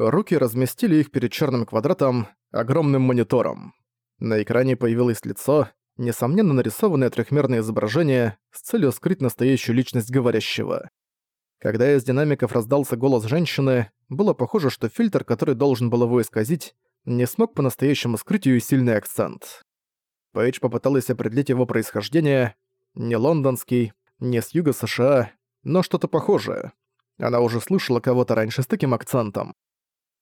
Руки разместили их перед черным квадратом, огромным монитором. На экране появилось лицо, несомненно нарисованное трехмерное изображение с целью скрыть настоящую личность говорящего. Когда из динамиков раздался голос женщины, было похоже, что фильтр, который должен был его исказить, не смог по-настоящему скрыть её сильный акцент. Пейдж попыталась определить его происхождение. Не лондонский, не с юга США, но что-то похожее. Она уже слышала кого-то раньше с таким акцентом.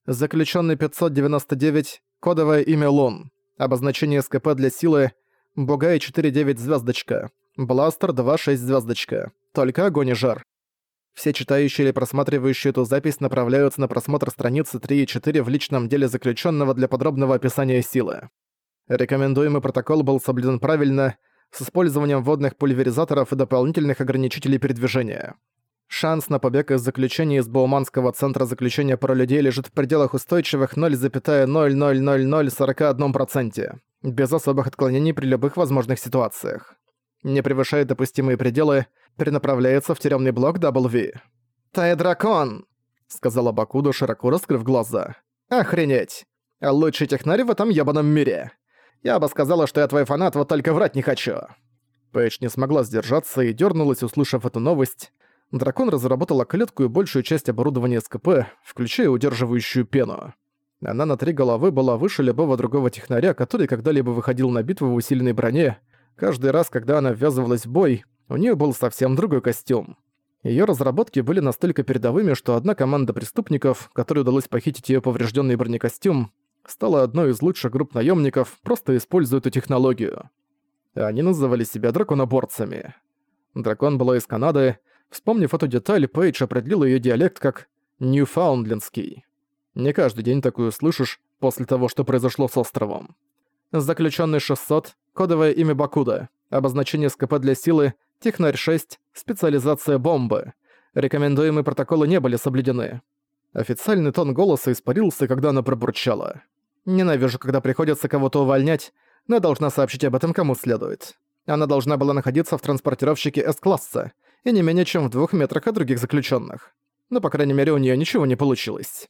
Заключенный 599, кодовое имя Лун. Обозначение СКП для силы Бугай 49 звездочка. Бластер 26 звездочка. Только огонь и жар. Все читающие или просматривающие эту запись направляются на просмотр страницы 3 и 4 в личном деле заключенного для подробного описания силы. Рекомендуемый протокол был соблюден правильно, с использованием водных пульверизаторов и дополнительных ограничителей передвижения. Шанс на побег из заключения из Бауманского центра заключения про людей лежит в пределах устойчивых 0,00041%, без особых отклонений при любых возможных ситуациях. Не превышает допустимые пределы, перенаправляется в тюремный блок W. «Тай дракон!» — сказала Бакуда, широко раскрыв глаза. «Охренеть! Лучший технарь в этом ебаном мире! Я бы сказала, что я твой фанат, вот только врать не хочу!» Пейдж не смогла сдержаться и дернулась, услышав эту новость. Дракон разработала клетку и большую часть оборудования СКП, включая удерживающую пену. Она на три головы была выше любого другого технаря, который когда-либо выходил на битву в усиленной броне. Каждый раз, когда она ввязывалась в бой, у нее был совсем другой костюм. Ее разработки были настолько передовыми, что одна команда преступников, которой удалось похитить ее поврежденный бронекостюм, стала одной из лучших групп наемников, просто используя эту технологию. Они называли себя драконоборцами. Дракон была из Канады, Вспомнив эту деталь, Пейдж определил ее диалект как «ньюфаундлендский». Не каждый день такую слышишь после того, что произошло с островом. Заключенный 600, кодовое имя Бакуда, обозначение СКП для силы, технарь 6, специализация бомбы. Рекомендуемые протоколы не были соблюдены. Официальный тон голоса испарился, когда она пробурчала. «Ненавижу, когда приходится кого-то увольнять, но должна сообщить об этом кому следует. Она должна была находиться в транспортировщике С-класса, и не менее чем в двух метрах от других заключенных. Но, по крайней мере, у нее ничего не получилось.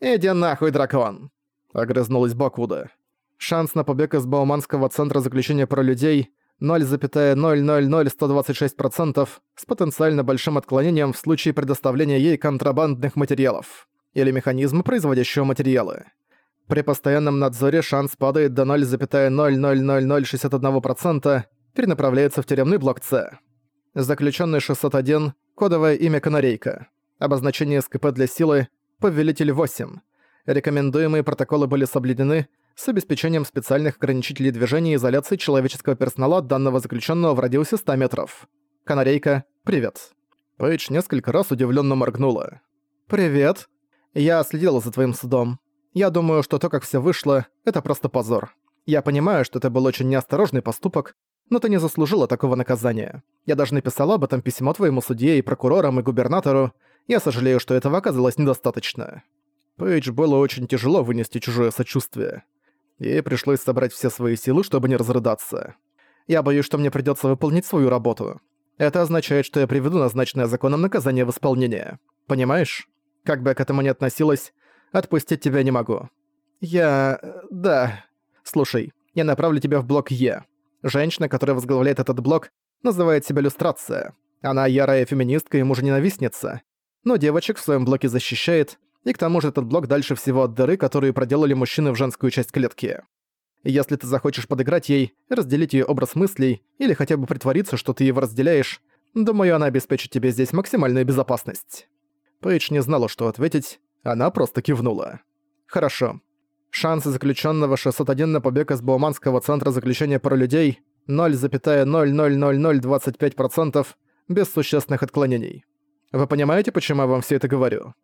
«Иди нахуй, дракон!» — огрызнулась Бакуда. Шанс на побег из Бауманского центра заключения про людей 0,000126% с потенциально большим отклонением в случае предоставления ей контрабандных материалов или механизма, производящего материалы. При постоянном надзоре шанс падает до 0,00061%, перенаправляется в тюремный блок С. Заключенный 601, кодовое имя Канарейка. Обозначение СКП для силы Повелитель 8. Рекомендуемые протоколы были соблюдены с обеспечением специальных ограничителей движения и изоляции человеческого персонала данного заключенного в радиусе 100 метров. Канарейка, привет. Пейдж несколько раз удивленно моргнула. «Привет. Я следила за твоим судом. Я думаю, что то, как все вышло, это просто позор. Я понимаю, что это был очень неосторожный поступок, но ты не заслужила такого наказания. Я даже написала об этом письмо твоему судье и прокурорам и губернатору. Я сожалею, что этого оказалось недостаточно». Пейдж было очень тяжело вынести чужое сочувствие. Ей пришлось собрать все свои силы, чтобы не разрыдаться. «Я боюсь, что мне придётся выполнить свою работу. Это означает, что я приведу назначенное законом наказание в исполнение. Понимаешь? Как бы я к этому ни относилась, отпустить тебя не могу. Я... да. Слушай, я направлю тебя в блок Е. Женщина, которая возглавляет этот блок, называет себя Люстрация. Она ярая феминистка и мужененавистница. Но девочек в своем блоке защищает, и к тому же этот блок дальше всего от дыры, которую проделали мужчины в женскую часть клетки. Если ты захочешь подыграть ей, разделить ее образ мыслей, или хотя бы притвориться, что ты его разделяешь, думаю, она обеспечит тебе здесь максимальную безопасность». Пейдж не знала, что ответить, она просто кивнула. «Хорошо. Шансы заключенного 601 на побег из Бауманского центра заключения про людей 0,00025% без существенных отклонений. Вы понимаете, почему я вам все это говорю?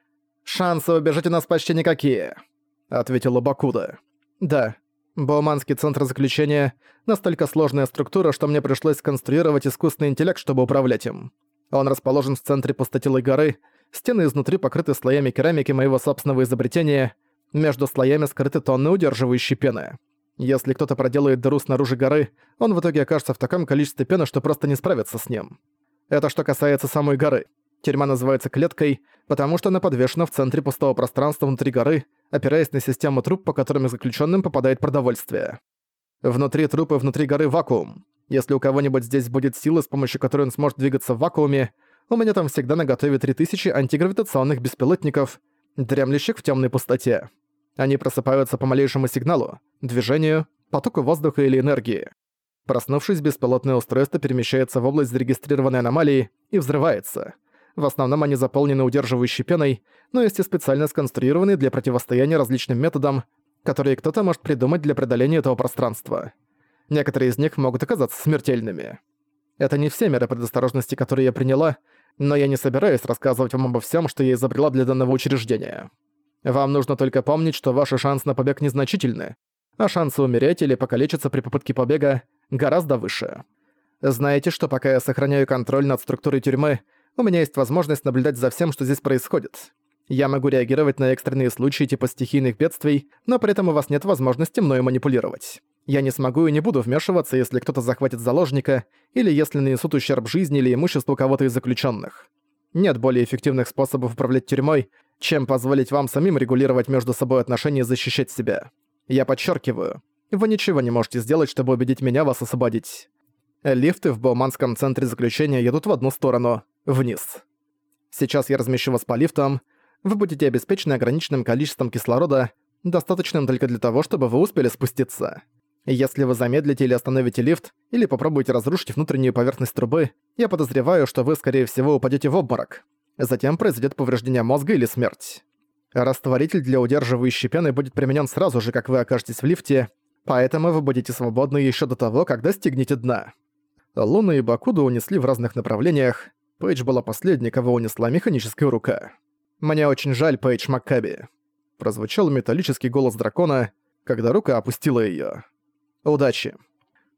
«Шансы убежать у нас почти никакие», — ответила Бакуда. «Да, Бауманский центр заключения — настолько сложная структура, что мне пришлось сконструировать искусственный интеллект, чтобы управлять им. Он расположен в центре пустотелой горы, стены изнутри покрыты слоями керамики моего собственного изобретения — между слоями скрыты тонны удерживающей пены. Если кто-то проделает дыру снаружи горы, он в итоге окажется в таком количестве пены, что просто не справится с ним. Это что касается самой горы. Тюрьма называется клеткой, потому что она подвешена в центре пустого пространства внутри горы, опираясь на систему труб, по которым заключенным попадает продовольствие. Внутри трупа внутри горы вакуум. Если у кого-нибудь здесь будет сила, с помощью которой он сможет двигаться в вакууме, у меня там всегда наготове 3000 антигравитационных беспилотников, дремлющих в темной пустоте. Они просыпаются по малейшему сигналу, движению, потоку воздуха или энергии. Проснувшись, беспилотное устройство перемещается в область зарегистрированной аномалии и взрывается. В основном они заполнены удерживающей пеной, но есть и специально сконструированные для противостояния различным методам, которые кто-то может придумать для преодоления этого пространства. Некоторые из них могут оказаться смертельными. Это не все меры предосторожности, которые я приняла, но я не собираюсь рассказывать вам обо всем, что я изобрела для данного учреждения. Вам нужно только помнить, что ваши шансы на побег незначительны, а шансы умереть или покалечиться при попытке побега гораздо выше. Знаете, что пока я сохраняю контроль над структурой тюрьмы, у меня есть возможность наблюдать за всем, что здесь происходит. Я могу реагировать на экстренные случаи типа стихийных бедствий, но при этом у вас нет возможности мною манипулировать. Я не смогу и не буду вмешиваться, если кто-то захватит заложника, или если нанесут ущерб жизни или имуществу кого-то из заключенных. Нет более эффективных способов управлять тюрьмой, чем позволить вам самим регулировать между собой отношения и защищать себя. Я подчеркиваю, вы ничего не можете сделать, чтобы убедить меня вас освободить. Лифты в Бауманском центре заключения едут в одну сторону, вниз. Сейчас я размещу вас по лифтам, вы будете обеспечены ограниченным количеством кислорода, достаточным только для того, чтобы вы успели спуститься. Если вы замедлите или остановите лифт, или попробуете разрушить внутреннюю поверхность трубы, я подозреваю, что вы, скорее всего, упадете в обморок. Затем произойдет повреждение мозга или смерть. Растворитель для удерживающей пены будет применен сразу же, как вы окажетесь в лифте, поэтому вы будете свободны еще до того, как достигнете дна. Луна и Бакуду унесли в разных направлениях. Пейдж была последней, кого унесла механическая рука. «Мне очень жаль, Пейдж Маккаби», — прозвучал металлический голос дракона, когда рука опустила её. «Удачи».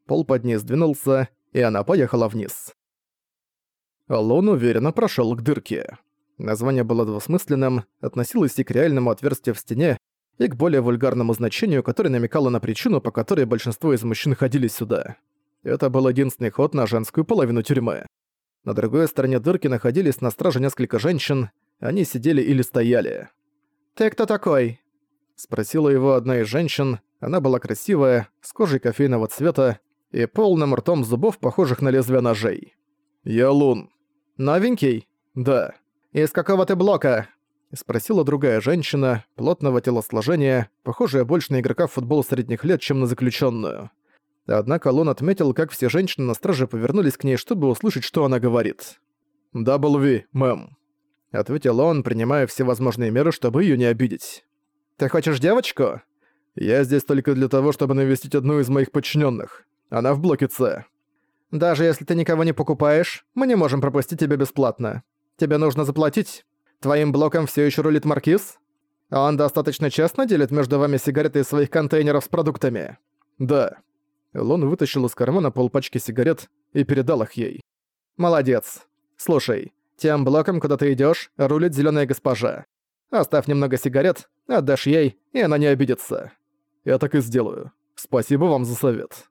Пол под ней сдвинулся, и она поехала вниз. Лун уверенно прошёл к дырке. Название было двусмысленным, относилось и к реальному отверстию в стене, и к более вульгарному значению, которое намекало на причину, по которой большинство из мужчин ходили сюда. Это был единственный ход на женскую половину тюрьмы. На другой стороне дырки находились на страже несколько женщин, они сидели или стояли. «Ты кто такой?» Спросила его одна из женщин. Она была красивая, с кожей кофейного цвета и полным ртом зубов, похожих на лезвия ножей. «Я Лун». «Новенький?» «Да». «Из какого ты блока?» Спросила другая женщина, плотного телосложения, похожая больше на игрока в футбол средних лет, чем на заключенную. Однако Лун отметил, как все женщины на страже повернулись к ней, чтобы услышать, что она говорит. «W, мэм», — ответил он, принимая все возможные меры, чтобы ее не обидеть. «Ты хочешь девочку?» «Я здесь только для того, чтобы навестить одну из моих подчиненных. Она в блоке С». «Даже если ты никого не покупаешь, мы не можем пропустить тебя бесплатно. Тебе нужно заплатить. Твоим блоком все еще рулит Маркиз? Он достаточно честно делит между вами сигареты из своих контейнеров с продуктами?» «Да». Лон вытащил из кармана полпачки сигарет и передал их ей. «Молодец. Слушай, тем блоком, куда ты идёшь, рулит зелёная госпожа. Оставь немного сигарет, отдашь ей, и она не обидится. Я так и сделаю. Спасибо вам за совет.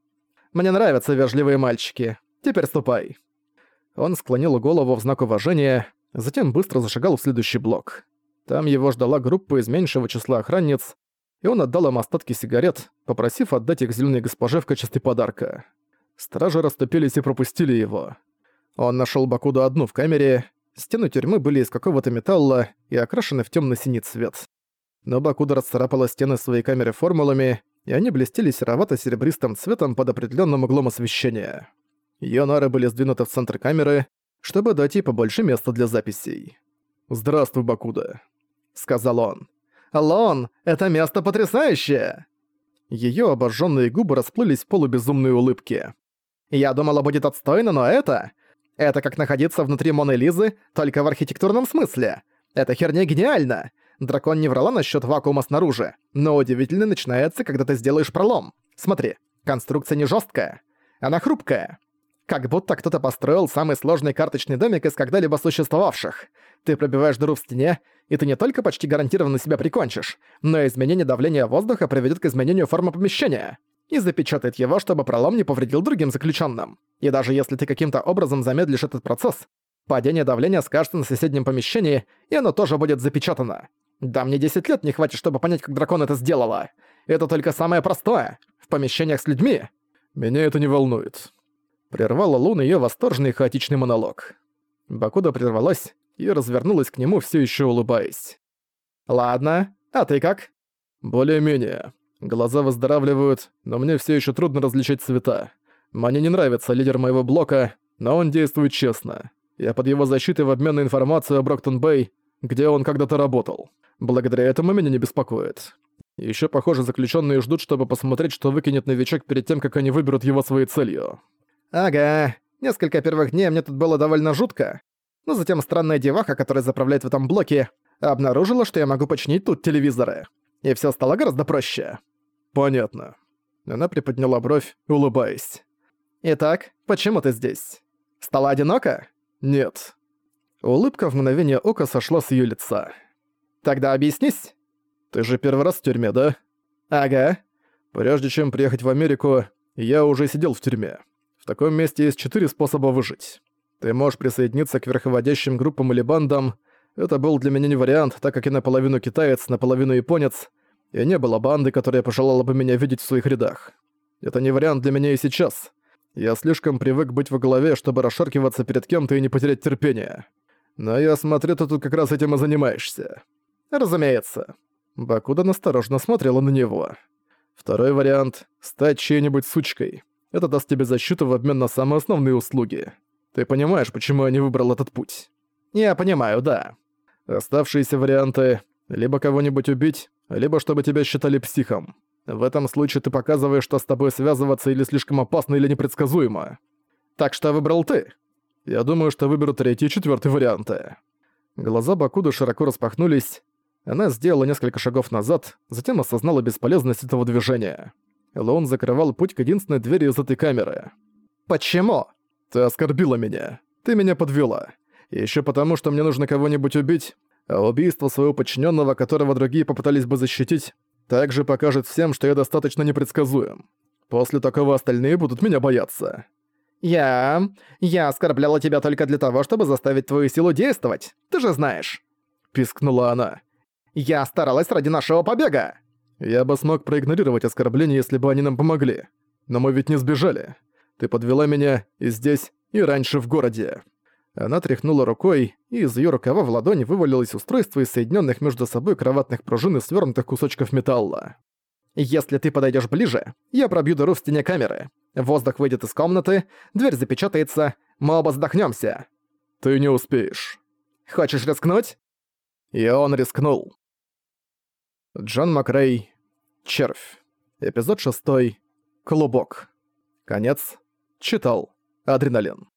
Мне нравятся вежливые мальчики. Теперь ступай. Он склонил голову в знак уважения, затем быстро зашагал в следующий блок. Там его ждала группа из меньшего числа охранниц, и он отдал им остатки сигарет, попросив отдать их зелёной госпоже в качестве подарка. Стражи расступились и пропустили его. Он нашёл Бакуду одну в камере, Стены тюрьмы были из какого-то металла и окрашены в темно-синий цвет. Но Бакуда расцарапала стены своей камеры формулами, и они блестели серовато-серебристым цветом под определенным углом освещения. Её нары были сдвинуты в центр камеры, чтобы дать ей побольше места для записей. «Здравствуй, Бакуда», — сказал он. «Лон, это место потрясающее!» Её обожжённые губы расплылись в полубезумной улыбке. «Я думала, будет отстойно, но это... Это как находиться внутри Моны Лизы, только в архитектурном смысле. Эта херня гениальна. Дракон не врала насчет вакуума снаружи, но удивительно начинается, когда ты сделаешь пролом. Смотри, конструкция не жесткая, она хрупкая. Как будто кто-то построил самый сложный карточный домик из когда-либо существовавших. Ты пробиваешь дыру в стене, и ты не только почти гарантированно себя прикончишь, но изменение давления воздуха приведет к изменению формы помещения и запечатает его, чтобы пролом не повредил другим заключенным. И даже если ты каким-то образом замедлишь этот процесс, Падение давления скажется на соседнем помещении, и оно тоже будет запечатано. Да мне 10 лет не хватит, чтобы понять, как дракон это сделала. Это только самое простое. В помещениях с людьми. Меня это не волнует. Прервала Лун ее восторженный хаотичный монолог. Бакуда прервалась и развернулась к нему, все еще улыбаясь. «Ладно, а ты как?» «Более-менее. Глаза выздоравливают, но мне все еще трудно различать цвета. Мне не нравится лидер моего блока, но он действует честно. Я под его защитой в обмен на информацию о Броктон-Бэй, где он когда-то работал. Благодаря этому меня не беспокоит. Еще, похоже, заключенные ждут, чтобы посмотреть, что выкинет новичок перед тем, как они выберут его своей целью. Ага, несколько первых дней мне тут было довольно жутко. Но затем странная деваха, которая заправляет в этом блоке, обнаружила, что я могу починить тут телевизоры. И все стало гораздо проще. Понятно. Она приподняла бровь, улыбаясь. «Итак, почему ты здесь? Стала одиноко?» «Нет». Улыбка в мгновение ока сошла с ее лица. «Тогда объяснись». «Ты же первый раз в тюрьме, да?» «Ага». «Прежде чем приехать в Америку, я уже сидел в тюрьме. В таком месте есть четыре способа выжить. Ты можешь присоединиться к верховодящим группам или бандам. Это был для меня не вариант, так как я наполовину китаец, наполовину японец, и не было банды, которая пожелала бы меня видеть в своих рядах. Это не вариант для меня и сейчас. Я слишком привык быть во главе, чтобы расшаркиваться перед кем-то и не потерять терпение. Но я смотрю, ты тут как раз этим и занимаешься. Разумеется. Бакуда насторожно смотрела на него. Второй вариант — стать чьей-нибудь сучкой. Это даст тебе защиту в обмен на самые основные услуги. Ты понимаешь, почему я не выбрал этот путь? Я понимаю, да. Оставшиеся варианты — либо кого-нибудь убить, либо чтобы тебя считали психом. В этом случае ты показываешь, что с тобой связываться или слишком опасно, или непредсказуемо. Так что выбрал ты. Я думаю, что выберу третий и четвертый варианты. Глаза Бакуды широко распахнулись. Она сделала несколько шагов назад, затем осознала бесполезность этого движения. Лоун закрывал путь к единственной двери из этой камеры. «Почему?» «Ты оскорбила меня. Ты меня подвела. Еще потому, что мне нужно кого-нибудь убить, а убийство своего подчиненного, которого другие попытались бы защитить, также покажет всем, что я достаточно непредсказуем. После такого остальные будут меня бояться. Я... я оскорбляла тебя только для того, чтобы заставить твою силу действовать. Ты же знаешь. Пискнула она. Я старалась ради нашего побега. Я бы смог проигнорировать оскорбления, если бы они нам помогли. Но мы ведь не сбежали. Ты подвела меня и здесь, и раньше в городе. Она тряхнула рукой, и из её рукава в ладони вывалилось устройство из соединённых между собой кроватных пружин и свёрнутых кусочков металла. «Если ты подойдёшь ближе, я пробью дыру в стене камеры. Воздух выйдет из комнаты, дверь запечатается, мы оба задохнёмся». «Ты не успеешь». «Хочешь рискнуть?» И он рискнул. Джон Макрей. Червь. Эпизод 6. Клубок. Конец. Читал. Адреналин.